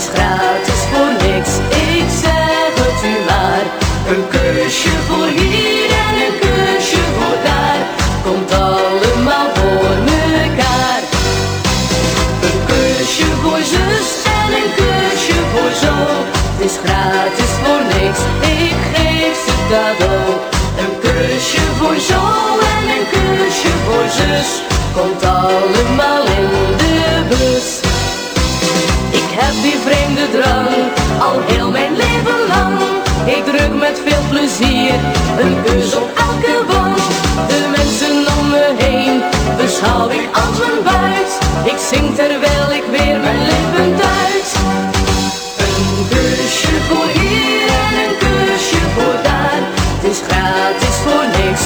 is gratis voor niks, ik zeg het u maar. Een kusje voor hier en een kusje voor daar, komt allemaal voor mekaar. Een kusje voor zus en een kusje voor zo, het is gratis voor niks, ik geef ze cadeau. Een kusje voor zo en een kusje voor zus, komt allemaal die vreemde drang, al heel mijn leven lang. Ik druk met veel plezier een kus op elke wang. De mensen om me heen beschouw ik als een buit. Ik zing terwijl ik weer mijn lippen duit. Een kusje voor hier en een kusje voor daar. Het is gratis voor niks,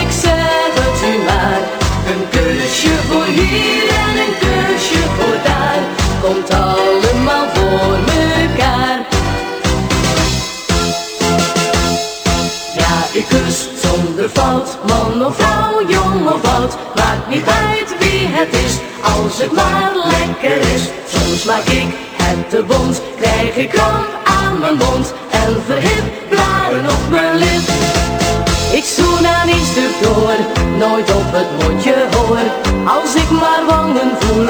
ik zeg het u maar. Een kusje voor hier en een kusje voor daar. Komt allemaal Ik kus zonder fout, man of vrouw, jong of oud. Maakt niet uit wie het is, als het maar lekker is. Soms maak ik het te bond, krijg ik kramp aan mijn mond. En verhip blaren op mijn lip. Ik zoen aan stuk door, nooit op het mondje hoor. Als ik maar wangen voel,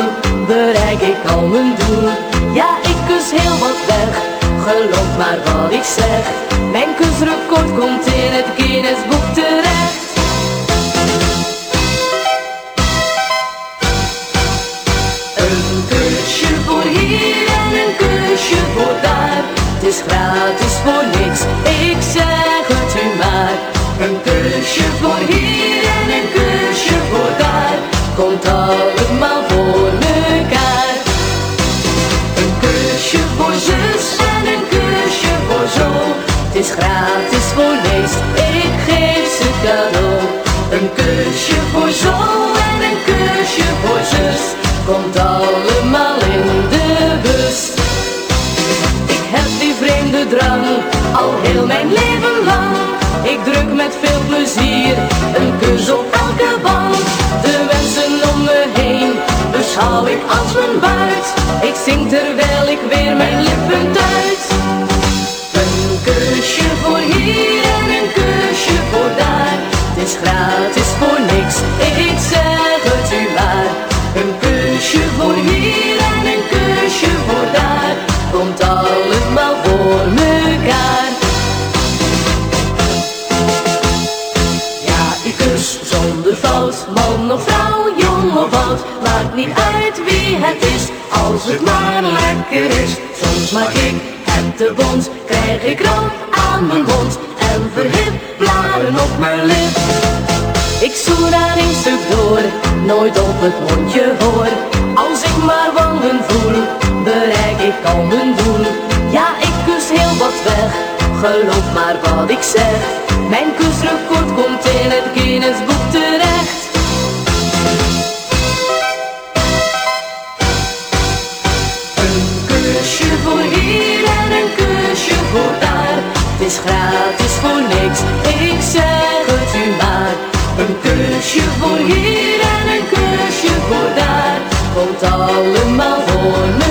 bereik ik al mijn doel. Ja, ik kus heel wat weg, geloof maar wat ik zeg. Mijn kusrecord komt in het Guinness boek terecht. Een kusje voor hier en een kusje voor daar. Het is gratis voor niks, ik zeg het u maar. Een kusje voor hier en een kusje voor daar. Komt allemaal ik geef ze cadeau. Een kusje voor zo en een kusje voor zus. Komt allemaal in de bus. Ik heb die vreemde drang, al heel mijn leven lang. Ik druk met veel plezier, een kus op elke wang. De mensen om me heen, beschouw ik als mijn buit. Ik zing terwijl ik weer mijn lippen duit. Kusje voor hier en een kusje voor daar. Komt allemaal voor mekaar. Ja, ik kus zonder fout, man of vrouw, jong of oud. Maakt niet uit wie het is, als het maar lekker is. Soms maak ik het te bond, krijg ik kramp aan mijn mond. En verhip blaren op mijn lip. Ik zoen aan één stuk door, nooit op het mondje hoor. Als ik maar wangen voel, bereik ik al mijn doel. Ja, ik kus heel wat weg, geloof maar wat ik zeg. Mijn kusrecord komt in het Guinness boek terecht. Een kusje voor hier en een kusje voor daar. Het is gratis voor niks, ik zeg het u maar. Een kusje voor hier en een kusje voor daar. Komt allemaal voor mekaar.